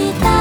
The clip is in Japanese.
した